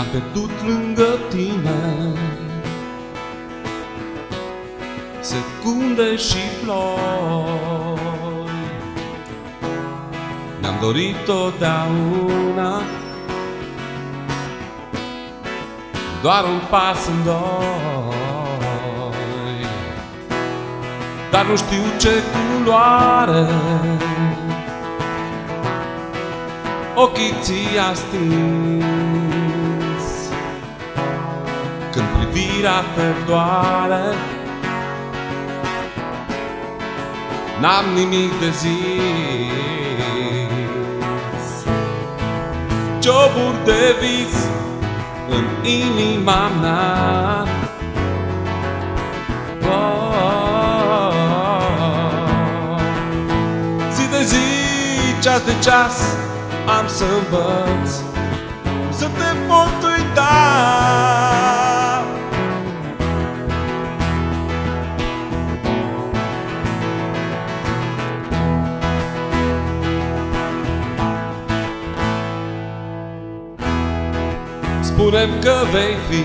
Am pierdut lângă tine. Secunde și ploi. Ne-am dorit totdeauna. Doar un pas în doi. Dar nu știu ce culoare. Ochii ți-a stins privirea te doare N-am nimic de zis. Cioburi de vis în inima mea. Oh, Zi de zi, ceas de ceas Am să învăț Să te pot Spunem că vei fi.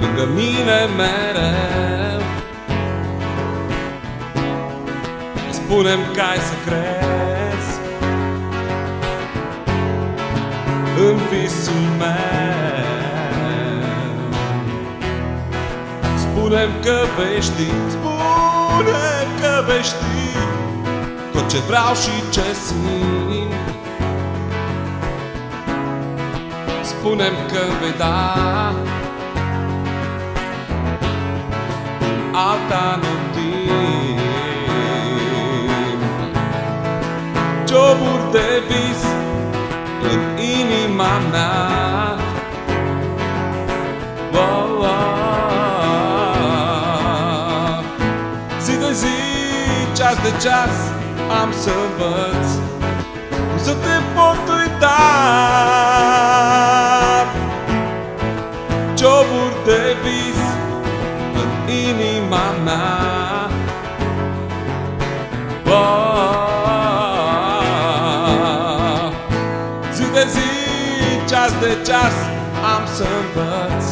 Lângă mine mereu. Spunem că ai să crezi În visul meu. Spunem că vei ști Spunem că vei ști Tot ce vreau și ce simt spunem că vei da. Alta nu timp Joburi de vis în inima mea. Oh, oh. Zi de zi, ceas de ceas Am să învăț Cum să te pot uita inima mea. Oh, Zi de zi, ceas de ceas Am să învăț